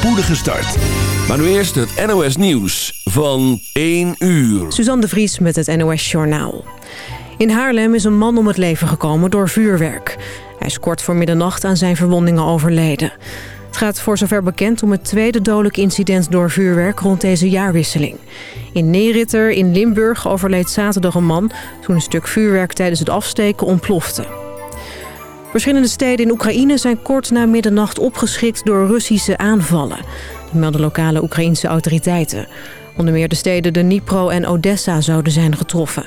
spoedige start. Maar nu eerst het NOS Nieuws van 1 uur. Suzanne de Vries met het NOS Journaal. In Haarlem is een man om het leven gekomen door vuurwerk. Hij is kort voor middernacht aan zijn verwondingen overleden. Het gaat voor zover bekend om het tweede dodelijk incident door vuurwerk rond deze jaarwisseling. In Neritter in Limburg overleed zaterdag een man toen een stuk vuurwerk tijdens het afsteken ontplofte. Verschillende steden in Oekraïne zijn kort na middernacht opgeschikt door Russische aanvallen. Dat melden lokale Oekraïnse autoriteiten. Onder meer de steden de Dnipro en Odessa zouden zijn getroffen.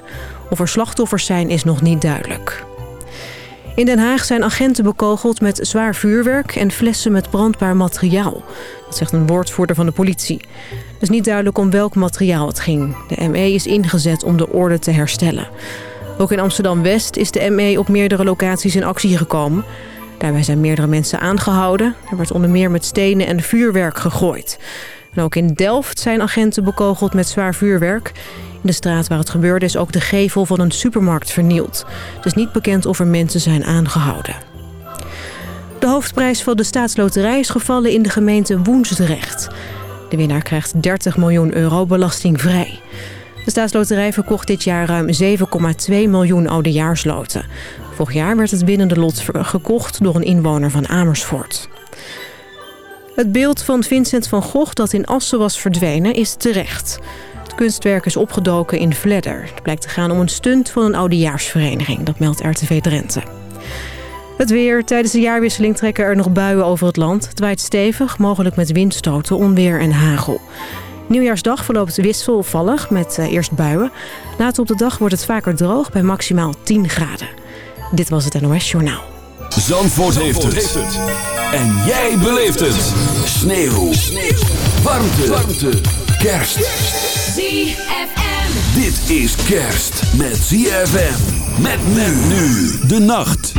Of er slachtoffers zijn is nog niet duidelijk. In Den Haag zijn agenten bekogeld met zwaar vuurwerk en flessen met brandbaar materiaal. Dat zegt een woordvoerder van de politie. Het is niet duidelijk om welk materiaal het ging. De ME is ingezet om de orde te herstellen. Ook in Amsterdam-West is de ME op meerdere locaties in actie gekomen. Daarbij zijn meerdere mensen aangehouden. Er werd onder meer met stenen en vuurwerk gegooid. En ook in Delft zijn agenten bekogeld met zwaar vuurwerk. In de straat waar het gebeurde is ook de gevel van een supermarkt vernield. Het is niet bekend of er mensen zijn aangehouden. De hoofdprijs van de staatsloterij is gevallen in de gemeente Woensdrecht. De winnaar krijgt 30 miljoen euro belastingvrij. De staatsloterij verkocht dit jaar ruim 7,2 miljoen oudejaarsloten. Vorig jaar werd het winnende lot gekocht door een inwoner van Amersfoort. Het beeld van Vincent van Gogh dat in Assen was verdwenen is terecht. Het kunstwerk is opgedoken in Vledder. Het blijkt te gaan om een stunt van een oudejaarsvereniging. Dat meldt RTV Drenthe. Het weer. Tijdens de jaarwisseling trekken er nog buien over het land. Het waait stevig, mogelijk met windstoten, onweer en hagel. Nieuwjaarsdag verloopt wisselvallig met uh, eerst buien. Later op de dag wordt het vaker droog bij maximaal 10 graden. Dit was het NOS Journaal. Zandvoort, heeft, het. En jij beleeft het. Sneeuw. Sneeuw. Warmte. Warmte. Kerst. ZFM. Dit is kerst met ZFM. Met men nu de nacht.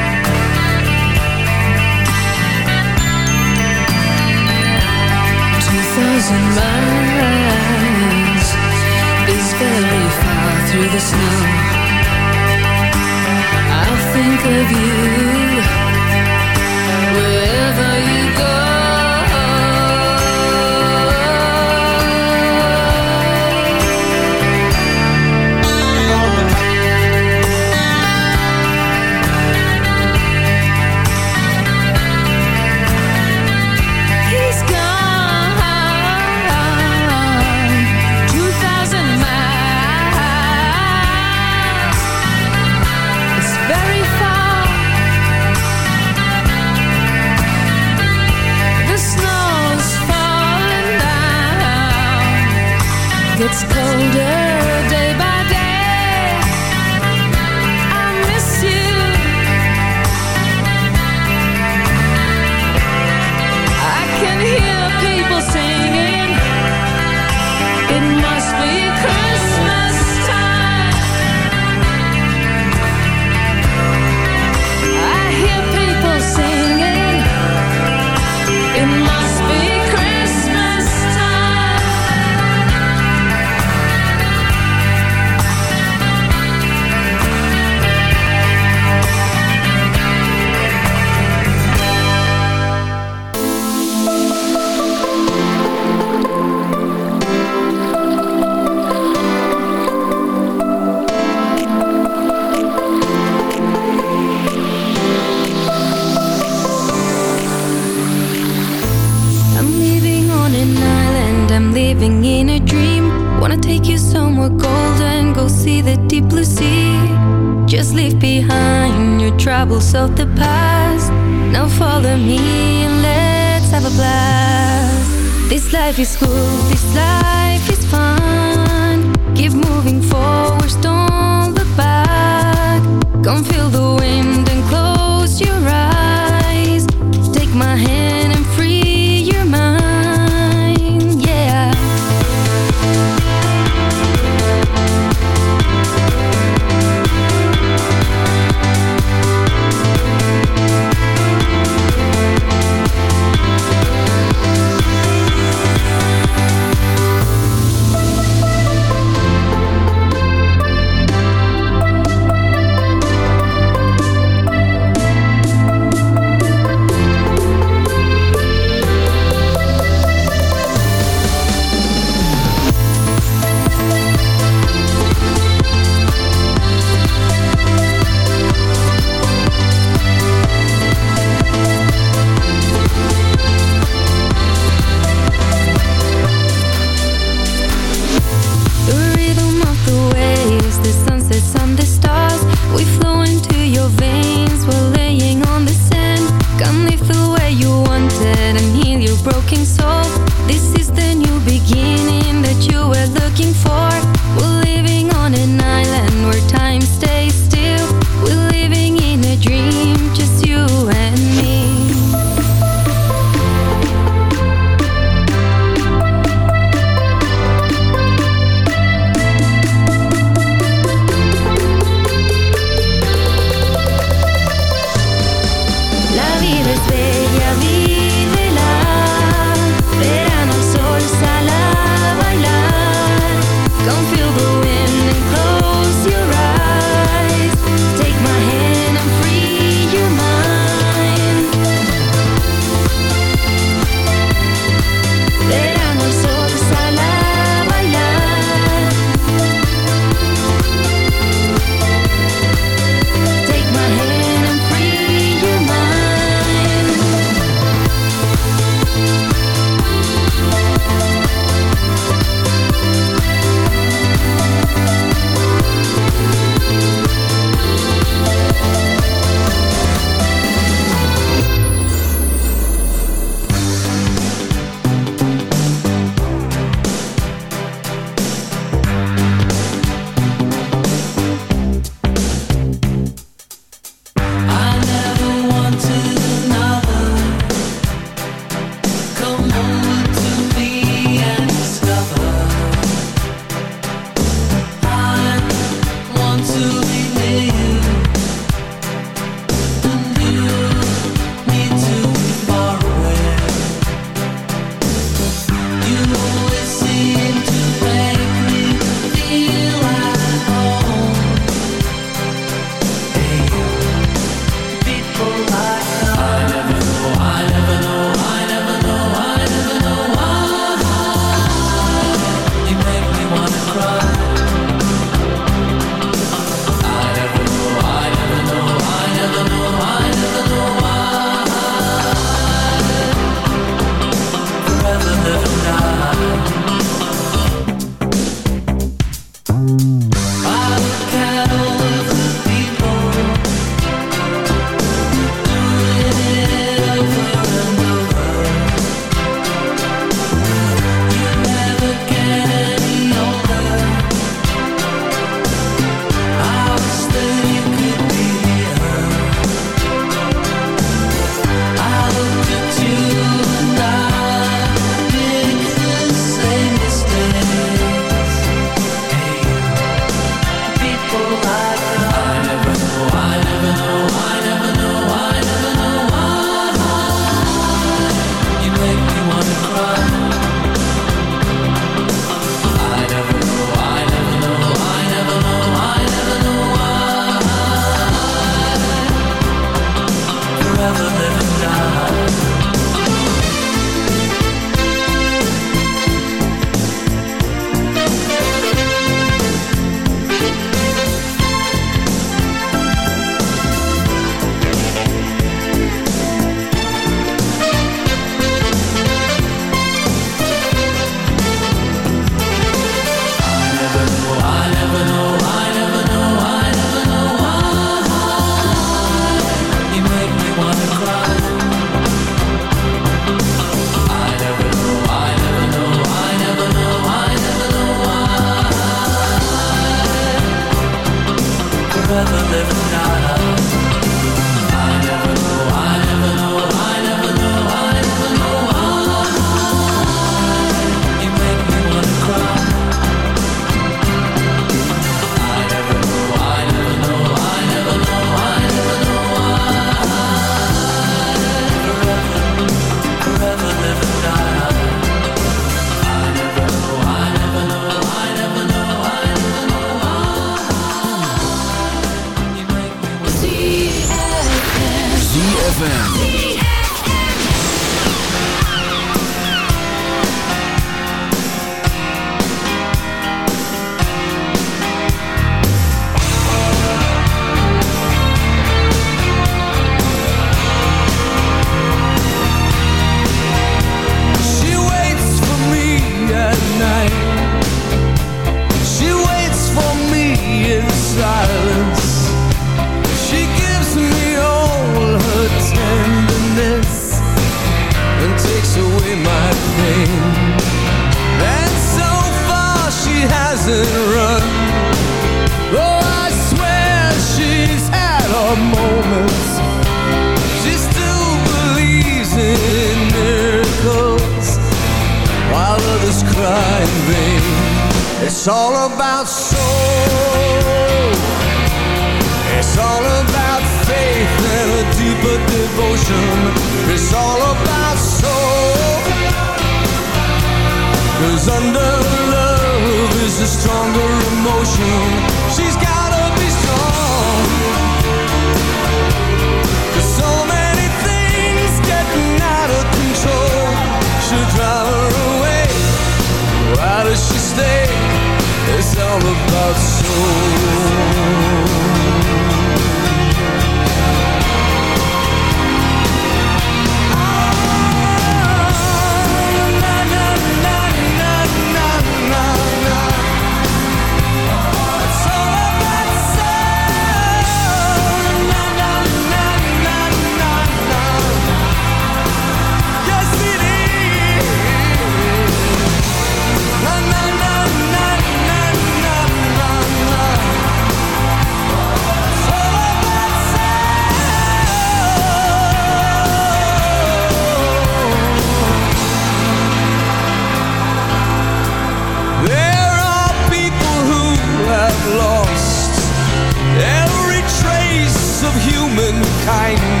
开一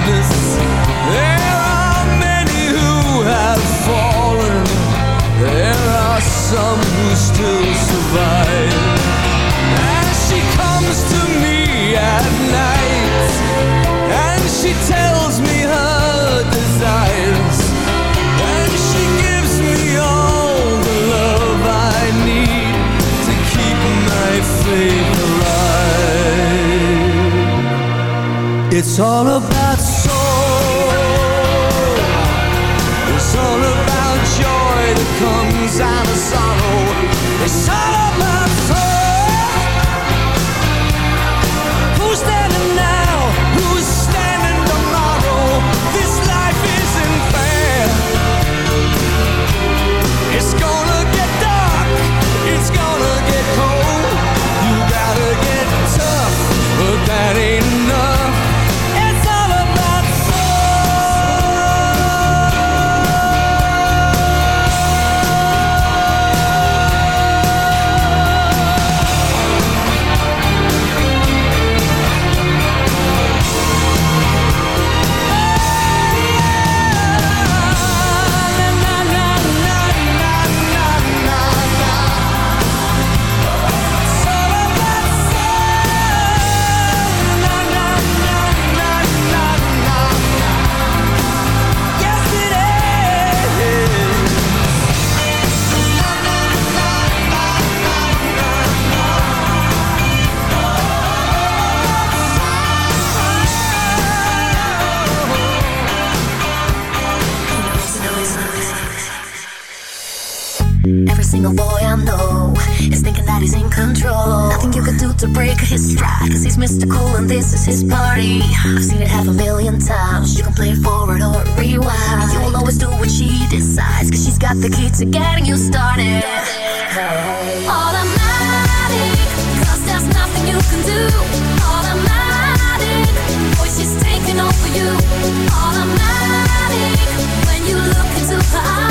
It's all about control. Nothing you can do to break his stride. Cause he's mystical and this is his party. I've seen it half a million times. You can play forward or rewind. You will always do what she decides. Cause she's got the key to getting you started. Hey. Automatic, cause there's nothing you can do. Automatic, boy, she's taking over you. Automatic, when you look into her eyes.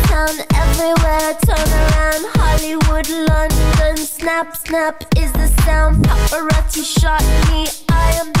downtown, everywhere. Turn around. Hollywood, London. Snap, snap is the sound. Paparazzi shot me. I am.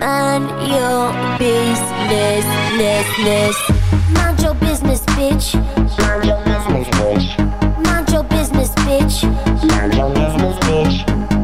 mind your business, ness, ness. Mind your business, bitch. Mind your business, bitch. Mind your business, bitch. Mind your business, bitch.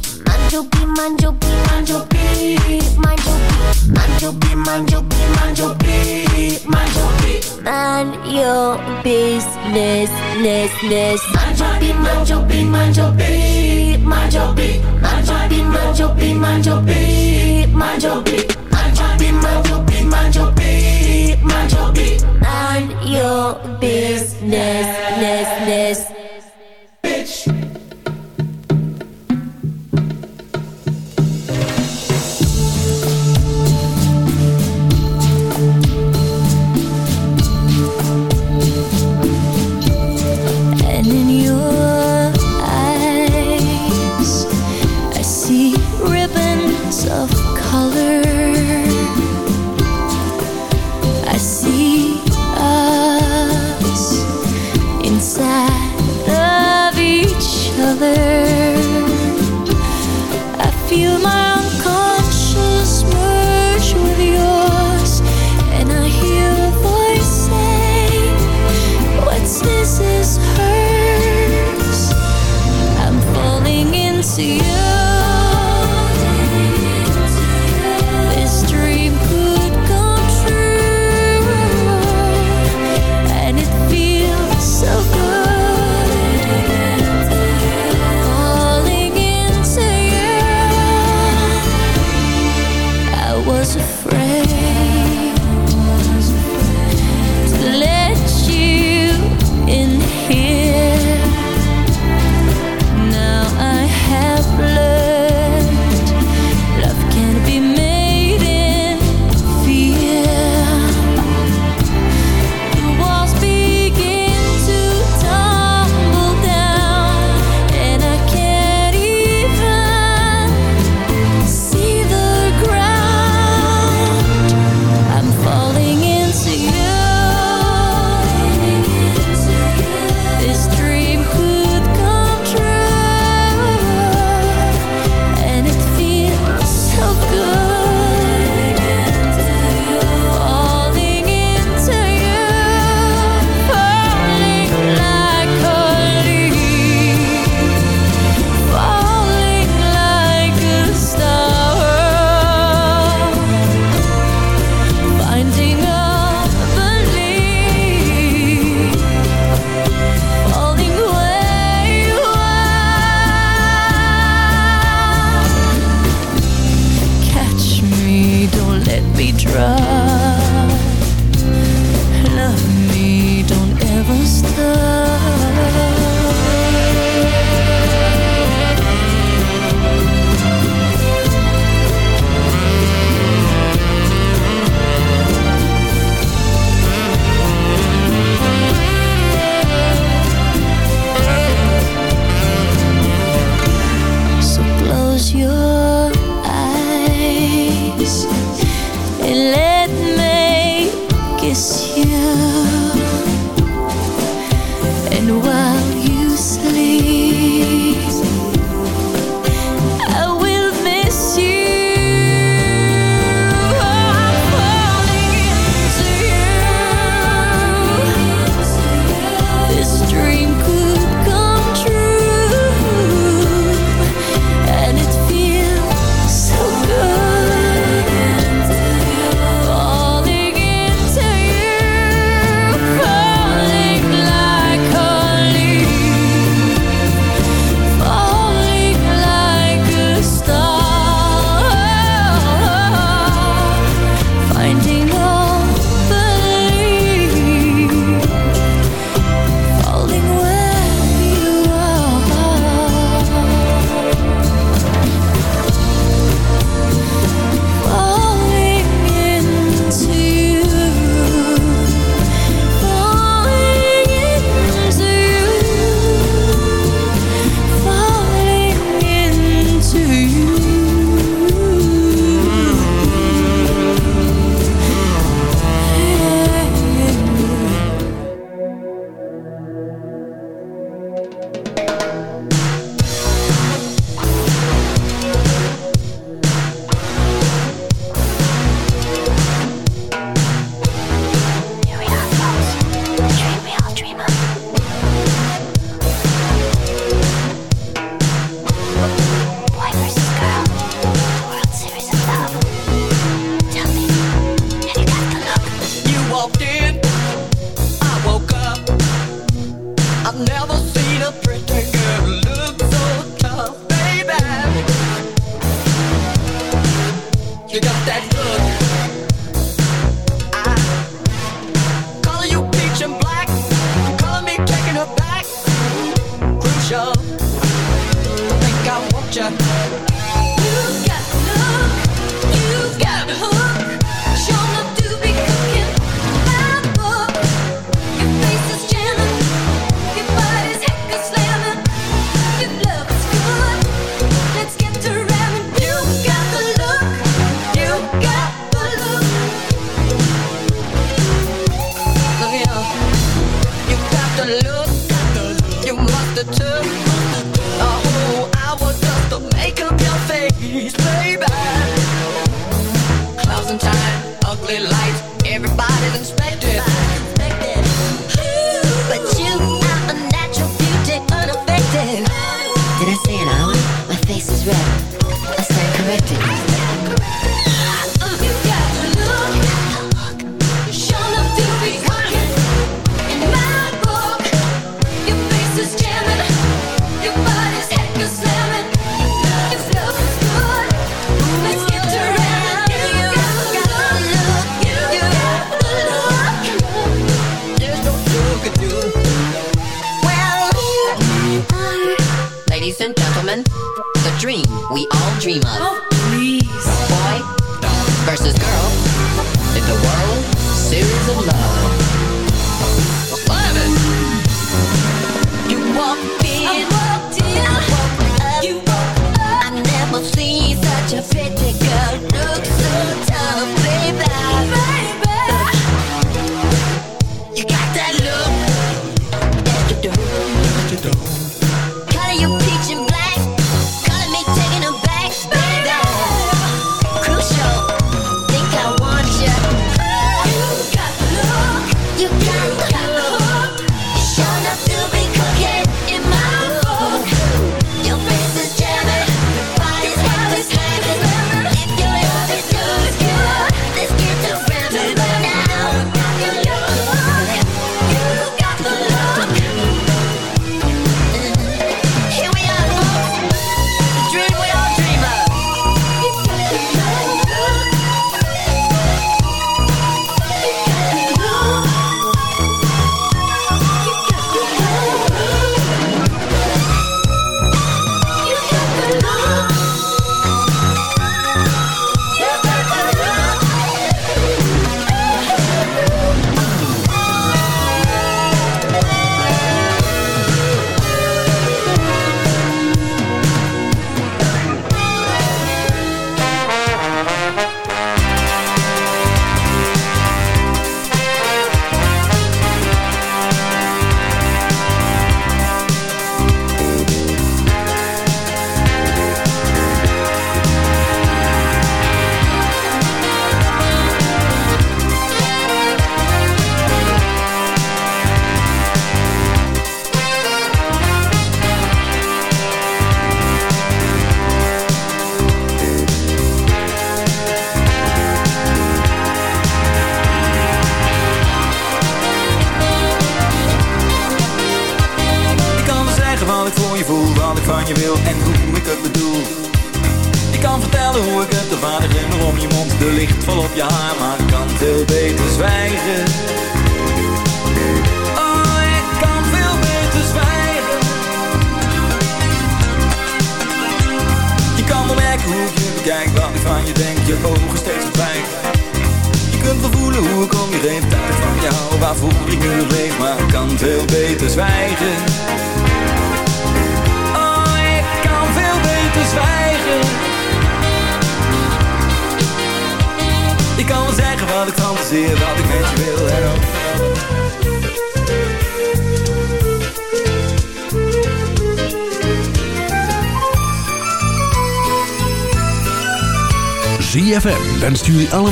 Beat, mind your beat, mind your beat, mind your beat. Mind your beat, mind your beat, mind your business, ness, ness. Mind your beat, mind your beat, mind your beat, mind your beat. Mind your beat, mind your beat, mind your beat, mind your beat. Mind your beat, mind your beat,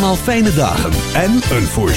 allemaal fijne dagen en een voorzitter.